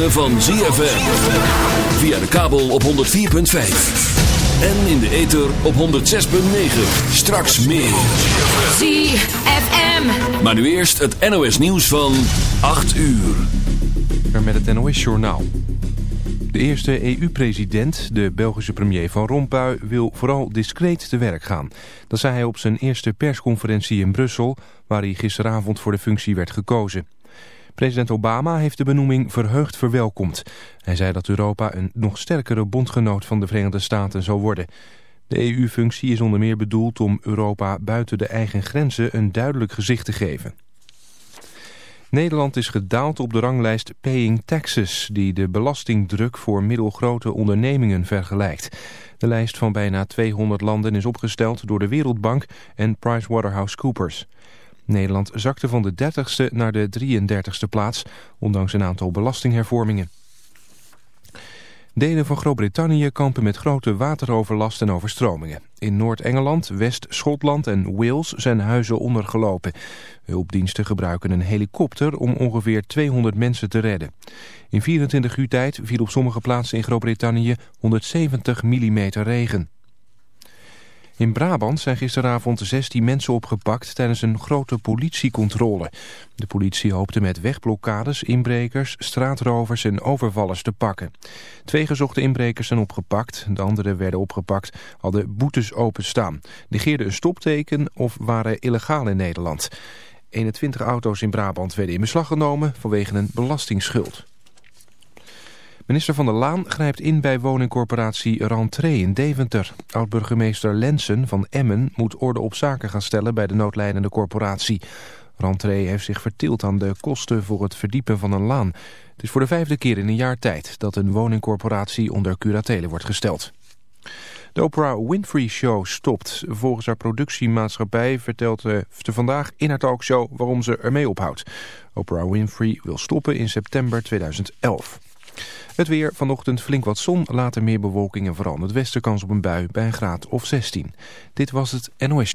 Ritme van ZFM. Via de kabel op 104.5. En in de ether op 106.9. Straks meer. ZFM. Maar nu eerst het NOS nieuws van 8 uur. Met het NOS Journaal. De eerste EU-president, de Belgische premier Van Rompuy, wil vooral discreet te werk gaan. Dat zei hij op zijn eerste persconferentie in Brussel, waar hij gisteravond voor de functie werd gekozen. President Obama heeft de benoeming verheugd verwelkomd. Hij zei dat Europa een nog sterkere bondgenoot van de Verenigde Staten zal worden. De EU-functie is onder meer bedoeld om Europa buiten de eigen grenzen een duidelijk gezicht te geven. Nederland is gedaald op de ranglijst Paying Taxes... die de belastingdruk voor middelgrote ondernemingen vergelijkt. De lijst van bijna 200 landen is opgesteld door de Wereldbank en PricewaterhouseCoopers. Nederland zakte van de 30ste naar de 33ste plaats... ondanks een aantal belastinghervormingen. Delen van Groot-Brittannië kampen met grote wateroverlast en overstromingen. In Noord-Engeland, West-Schotland en Wales zijn huizen ondergelopen. Hulpdiensten gebruiken een helikopter om ongeveer 200 mensen te redden. In 24 uur tijd viel op sommige plaatsen in Groot-Brittannië 170 mm regen. In Brabant zijn gisteravond 16 mensen opgepakt tijdens een grote politiecontrole. De politie hoopte met wegblokkades, inbrekers, straatrovers en overvallers te pakken. Twee gezochte inbrekers zijn opgepakt. De anderen werden opgepakt, hadden boetes openstaan. Negeerden een stopteken of waren illegaal in Nederland. 21 auto's in Brabant werden in beslag genomen vanwege een belastingsschuld. Minister Van der Laan grijpt in bij woningcorporatie Rantree in Deventer. Oud-burgemeester Lensen van Emmen moet orde op zaken gaan stellen bij de noodlijdende corporatie. Rantree heeft zich vertild aan de kosten voor het verdiepen van een laan. Het is voor de vijfde keer in een jaar tijd dat een woningcorporatie onder curatele wordt gesteld. De Oprah Winfrey Show stopt. Volgens haar productiemaatschappij vertelt ze vandaag in haar talkshow waarom ze ermee ophoudt. Oprah Winfrey wil stoppen in september 2011. Het weer, vanochtend flink wat zon, later meer bewolking en vooral het westen kans op een bui bij een graad of 16. Dit was het NOS.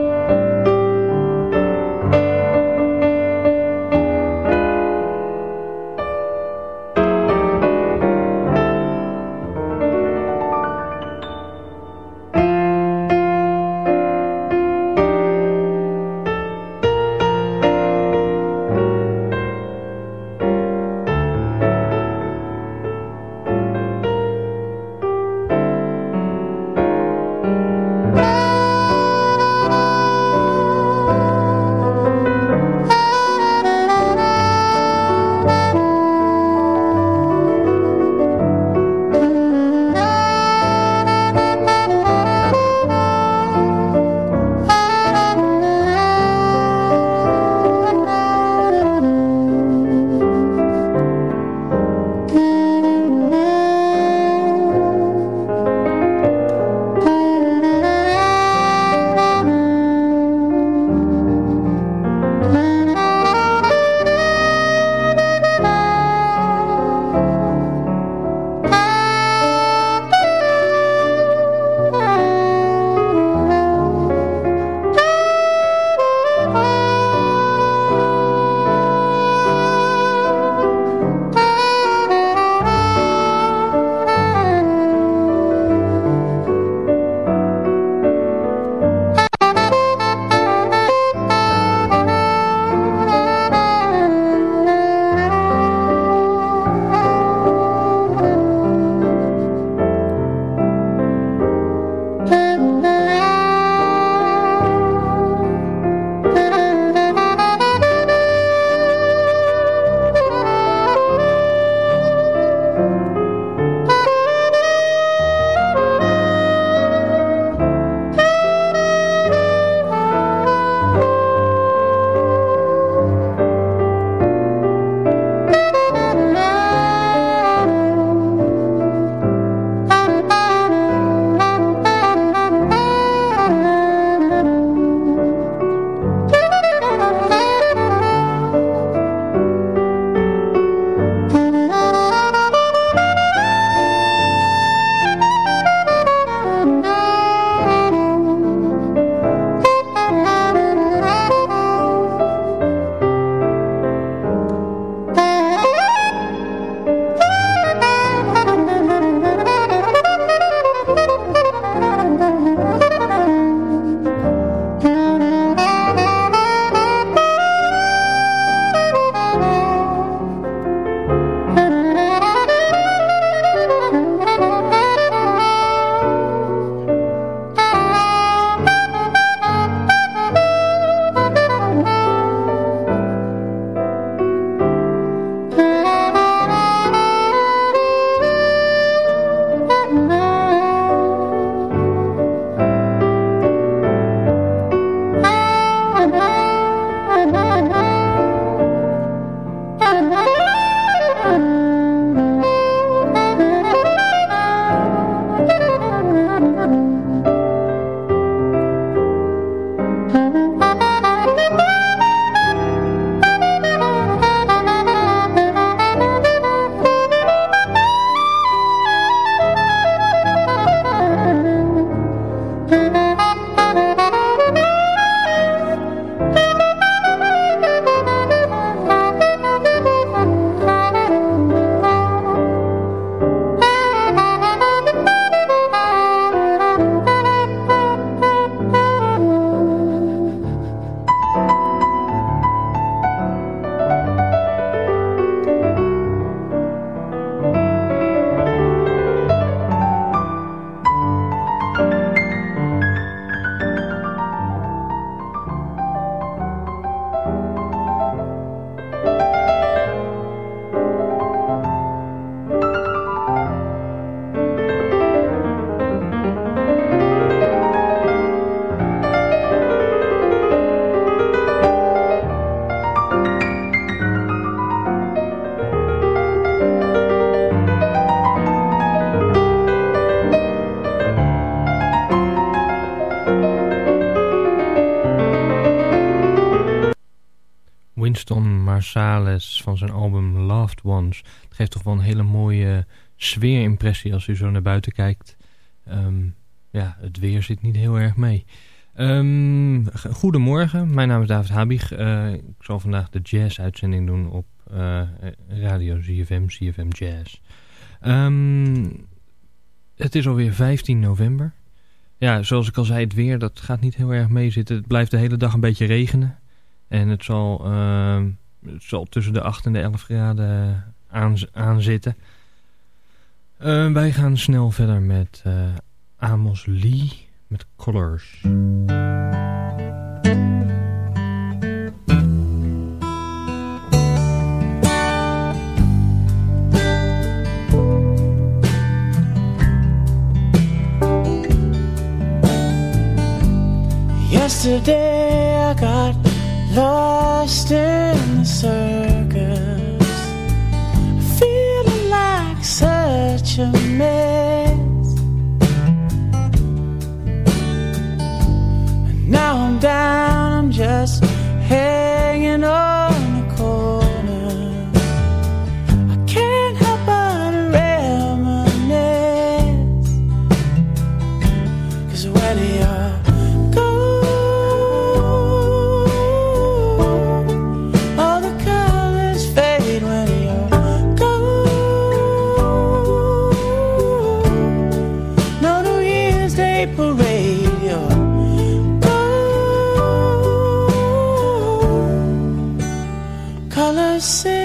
Winston Marsalis van zijn album Loved Ones. Het geeft toch wel een hele mooie sfeerimpressie als u zo naar buiten kijkt. Ehm, ja, het weer zit niet heel erg mee. Um, goedemorgen, mijn naam is David Habig. Uh, ik zal vandaag de jazz-uitzending doen op uh, radio ZFM, ZFM Jazz. Um, het is alweer 15 november. Ja, zoals ik al zei, het weer dat gaat niet heel erg meezitten. Het blijft de hele dag een beetje regenen. En het zal, uh, het zal tussen de 8 en de 11 graden aan, aan zitten. Uh, wij gaan snel verder met uh, Amos Lee met Colors. Yesterday I got lost in the circus, feeling like such a mess. And now I'm down, I'm just hanging Colors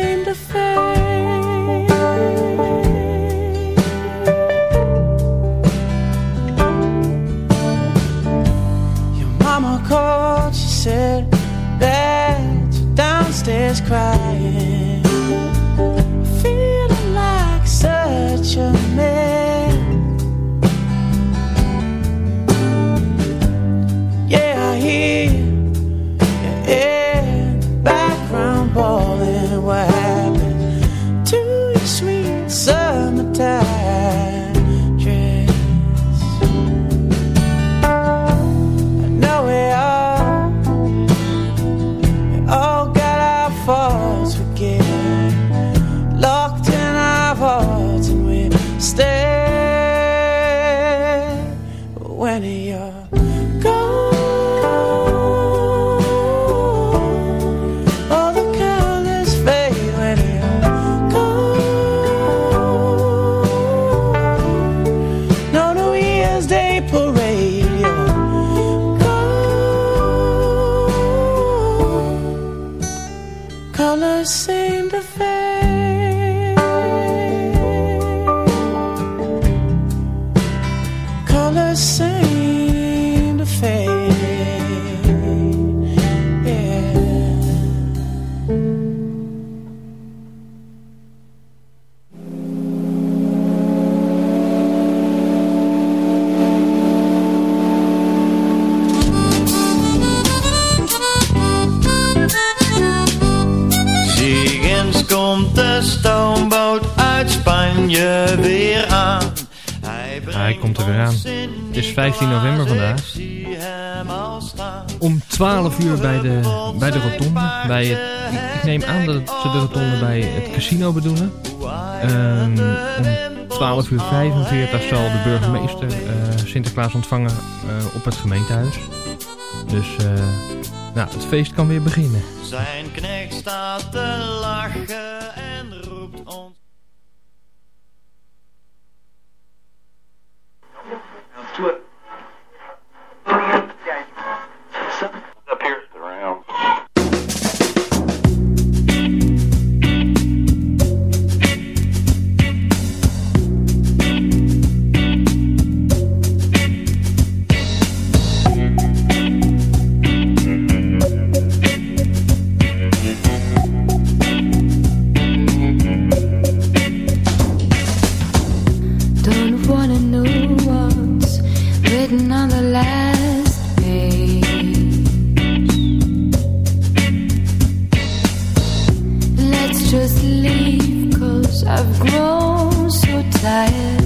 Hij, komt er weer aan. Het is 15 november vandaag. Om 12 uur bij de, bij de rotonde. Bij het, ik, neem aan dat ze de rotonde bij het casino bedoelen. Ehm, om 12 uur 45 zal de burgemeester eh, Sinterklaas ontvangen eh, op het gemeentehuis. Dus eh, nou, het feest kan weer beginnen. Zijn knecht staat te lachen en roept ons. Don't desire.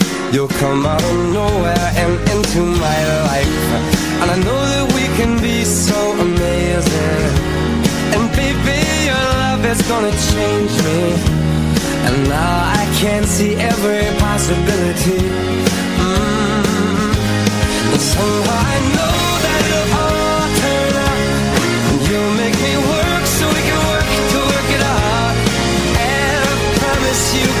you'll come out of nowhere and into my life. And I know that we can be so amazing. And baby, your love is gonna change me. And now I can see every possibility. Mm. And somehow I know that it'll all turn out. You'll make me work so we can work to work it out. And I promise you,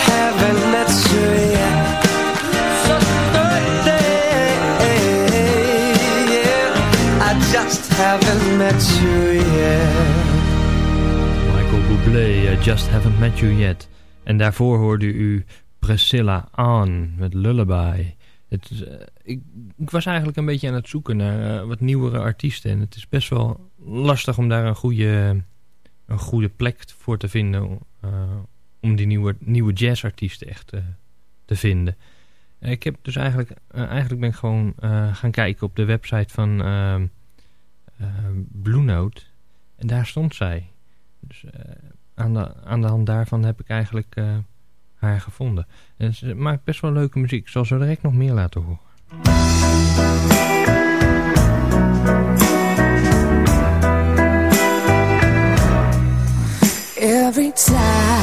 haven't met you yet. Michael Bublé, I Just Haven't Met You Yet. En daarvoor hoorde u Priscilla aan met Lullaby. Het, uh, ik, was eigenlijk een beetje aan het zoeken naar uh, wat nieuwere artiesten. En het is best wel lastig om daar een goede, een goede plek voor te vinden. Om die nieuwe, nieuwe jazzartiesten echt te vinden. ik heb dus eigenlijk, eigenlijk ben ik gewoon gaan kijken op de website van Blue Note. En daar stond zij. Dus aan, de, aan de hand daarvan heb ik eigenlijk haar gevonden. En ze maakt best wel leuke muziek. Ik zal zo direct nog meer laten horen. Every time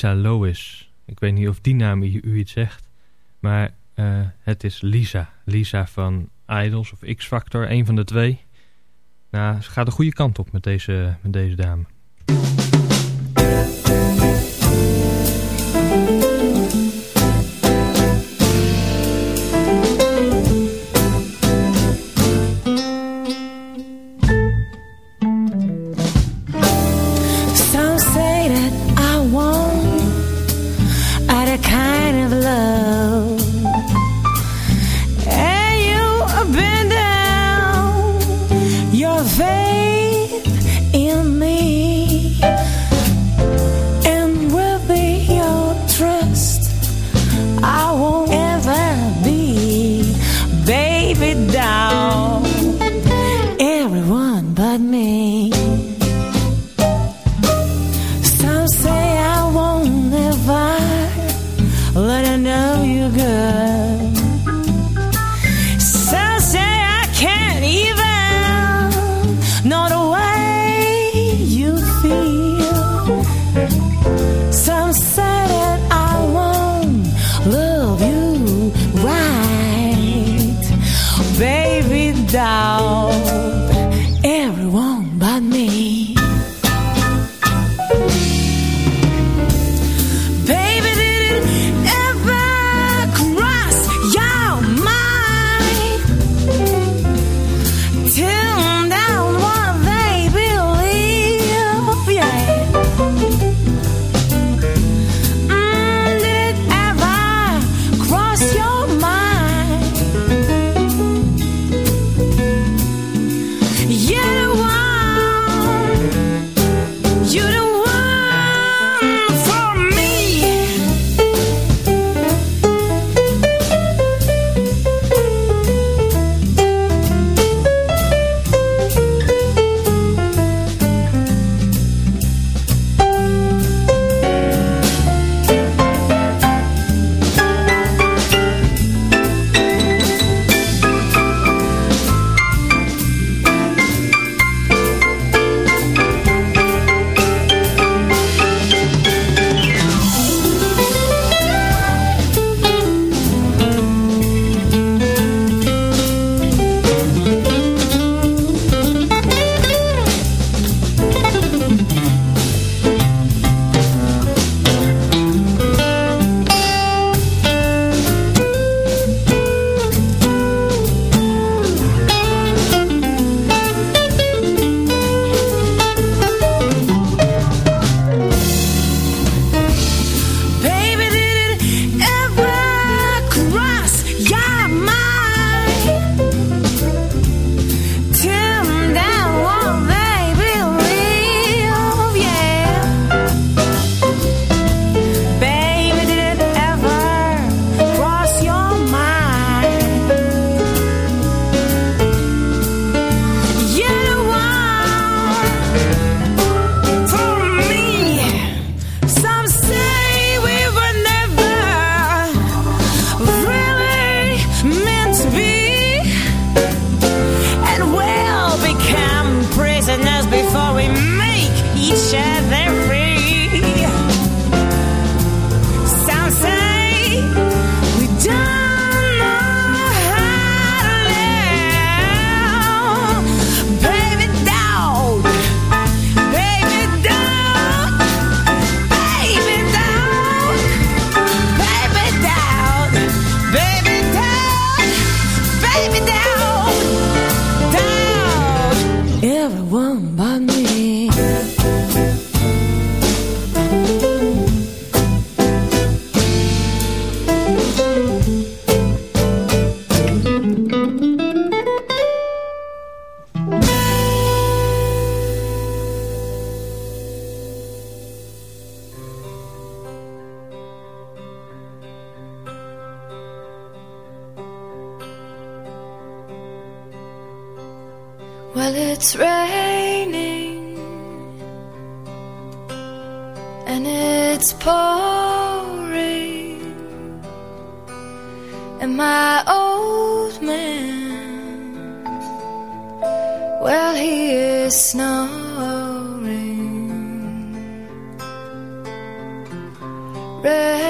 Lisa Lois. Ik weet niet of die naam u, iets zegt. Maar eh, het is Lisa. Lisa van Idols of X-Factor. Een van de twee. Nou, ze gaat de goede kant op met deze, met deze dame. me. it's pouring, and my old man, well, he is snoring. Red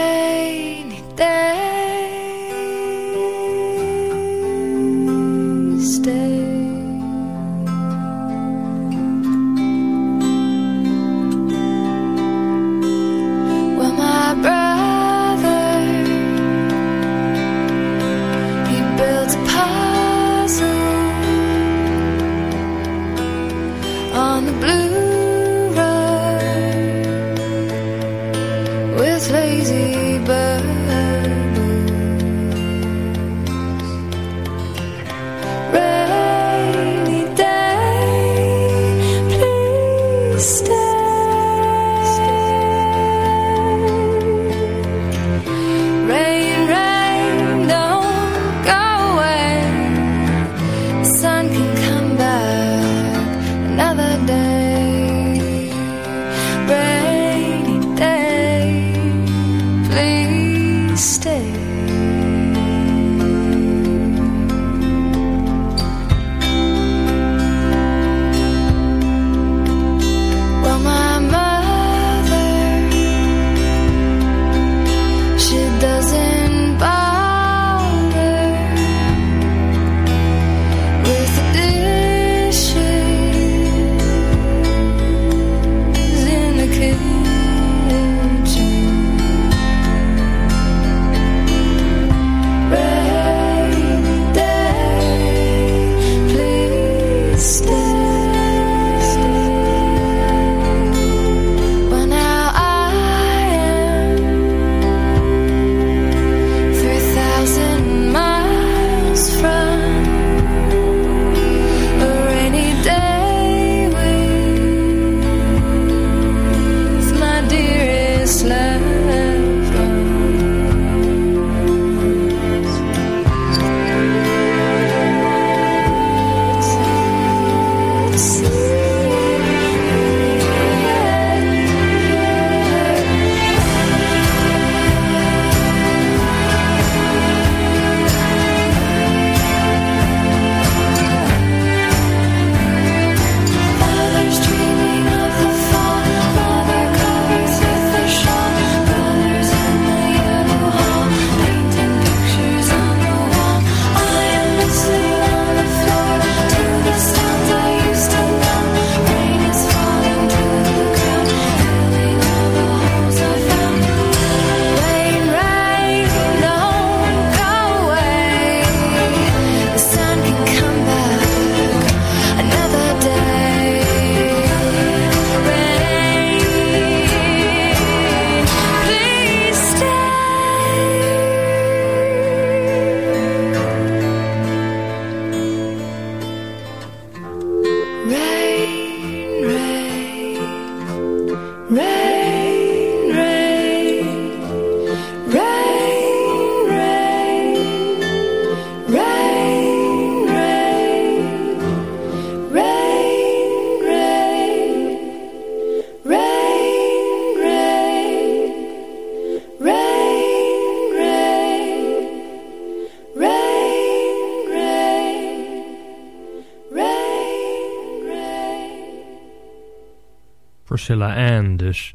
Priscilla Ann dus.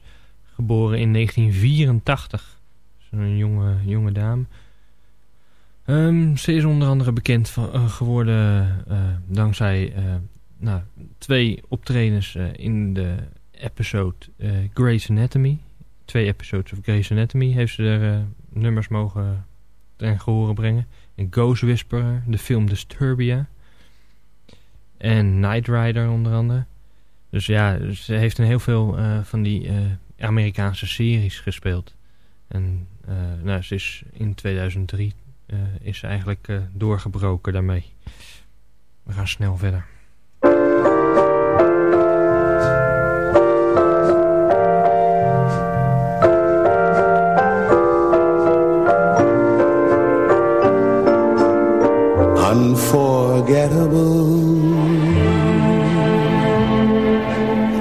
Geboren in 1984. Een jonge, jonge dame. Ehm, ze is onder andere bekend eh, geworden uh, dankzij uh, nou, twee optredens in de episode Grey's Anatomy. Twee episodes of Grey's Anatomy heeft ze er nummers mogen ten gehore brengen. En Ghost Whisperer, de film Disturbia. En Night Rider onder andere. Dus ja, ze heeft in heel veel van die Amerikaanse series gespeeld. En nou, ze is in 2003 uh, is eigenlijk uh, doorgebroken daarmee. We gaan snel verder. Unforgettable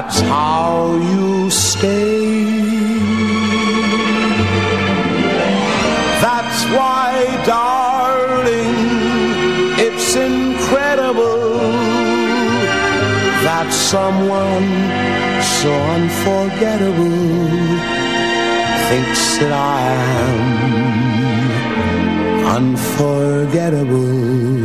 that's how you stay. That's why, darling, it's incredible that someone so unforgettable thinks that I am unforgettable.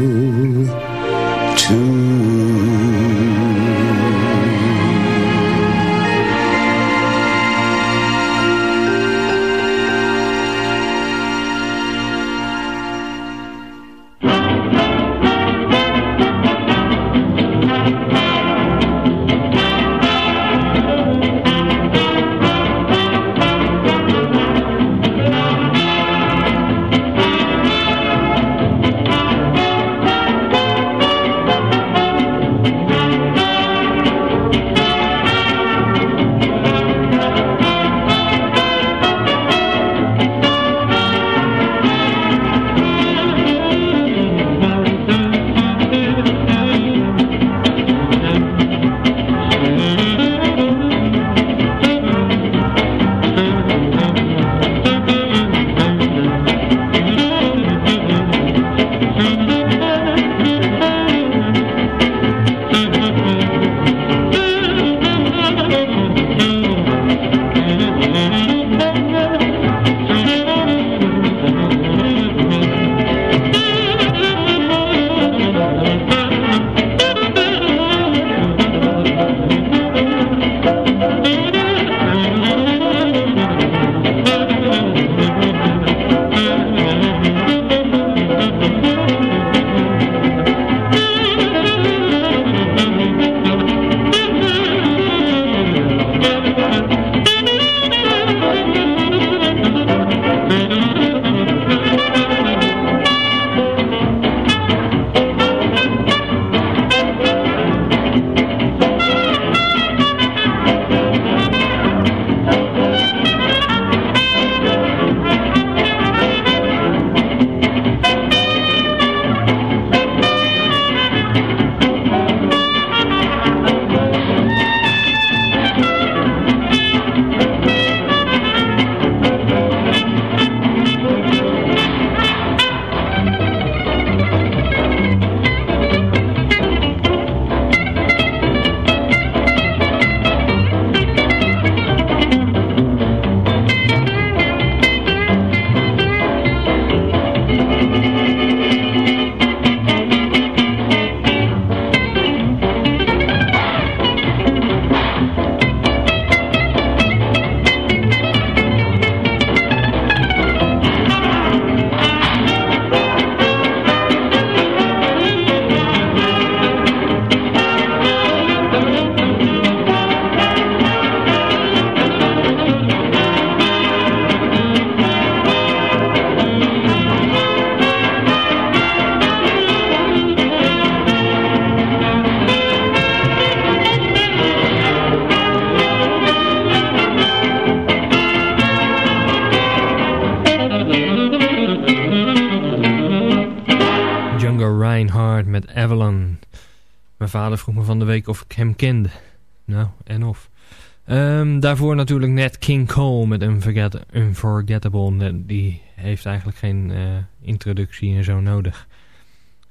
Ehm, daarvoor natuurlijk net King Cole met Unforget Unforgettable. Die heeft eigenlijk geen eh, introductie en zo nodig.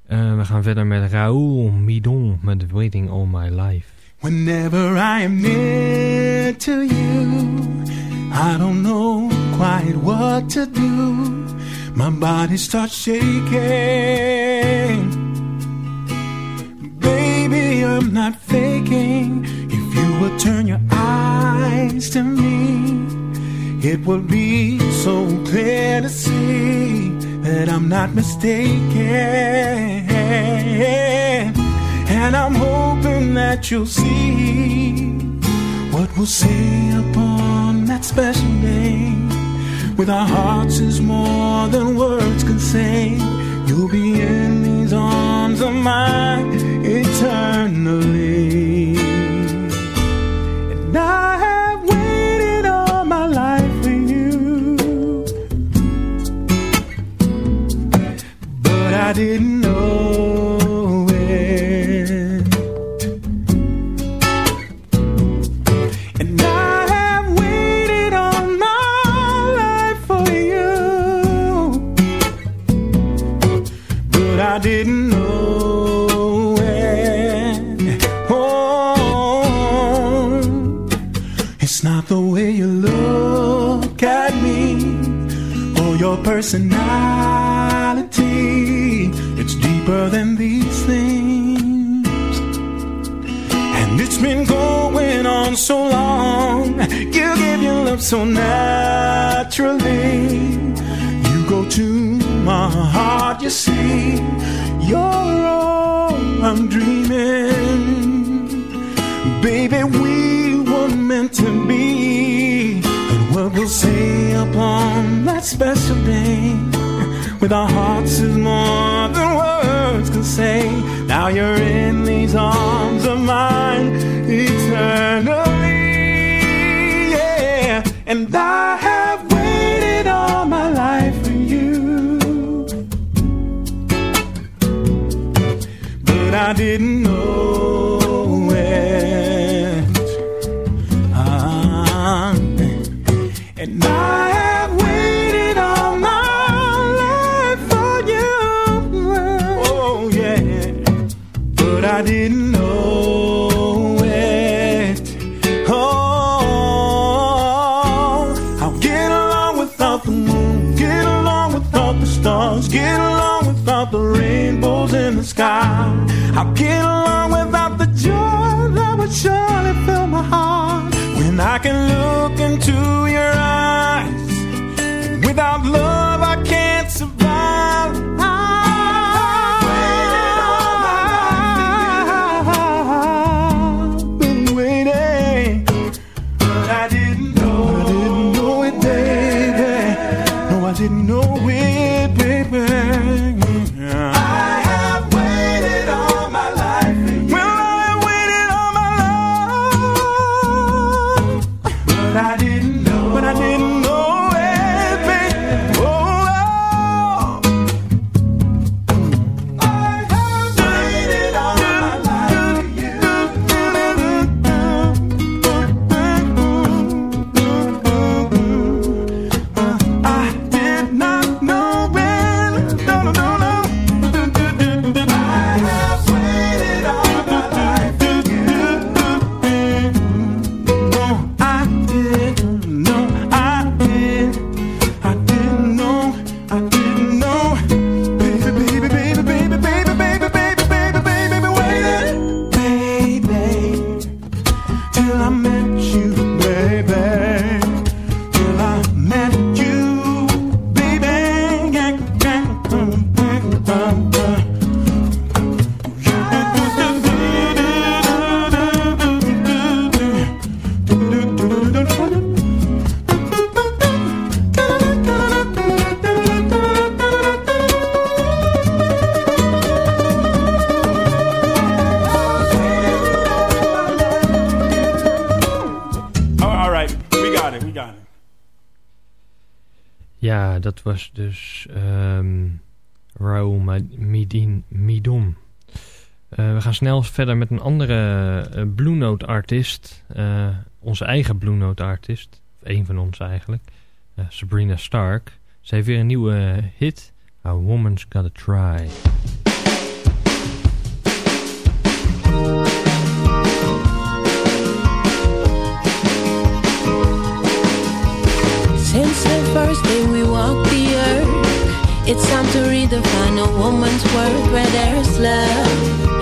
Eh, we gaan verder met Raoul Midon met Waiting All My Life. Whenever I am near to you, I don't know quite what to do. My body starts shaking. Baby, I'm not faking. Turn your eyes to me, it would be so clear to see that I'm not mistaken. And I'm hoping that you'll see what we'll say upon that special day. With our hearts is more than words can say. You'll be in these arms of mine eternally. I have waited all my life for you. But I didn't know way you look at me or your personality. It's deeper than these things. And it's been going on so long. You give your love so naturally. You go to my heart, you see. You're all I'm dreaming. Special day. With our hearts is more than words can say. Now you're in these arms of mine eternally. Yeah, and I have waited all my life for you. But I didn't snel verder met een andere eh, Blue Note artiest. Uh, eh, onze eigen Blue Note artiest. Of één van ons eigenlijk. Uh, Sabrina Stark. Ze heeft weer een nieuwe hit. A Woman's Gotta Try. Since the first day we walked the earth It's time to read the a woman's worth where there's love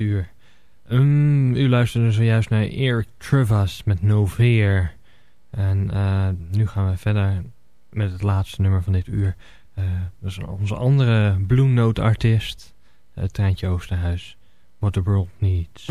uur. Ehm, u luisterde zojuist naar Eric Trevas met Noveer. En eh, nu gaan we verder met het laatste nummer van dit uur. Eh, dat is onze andere Blue Note artiest, het Treintje Oosterhuis. What the World Needs.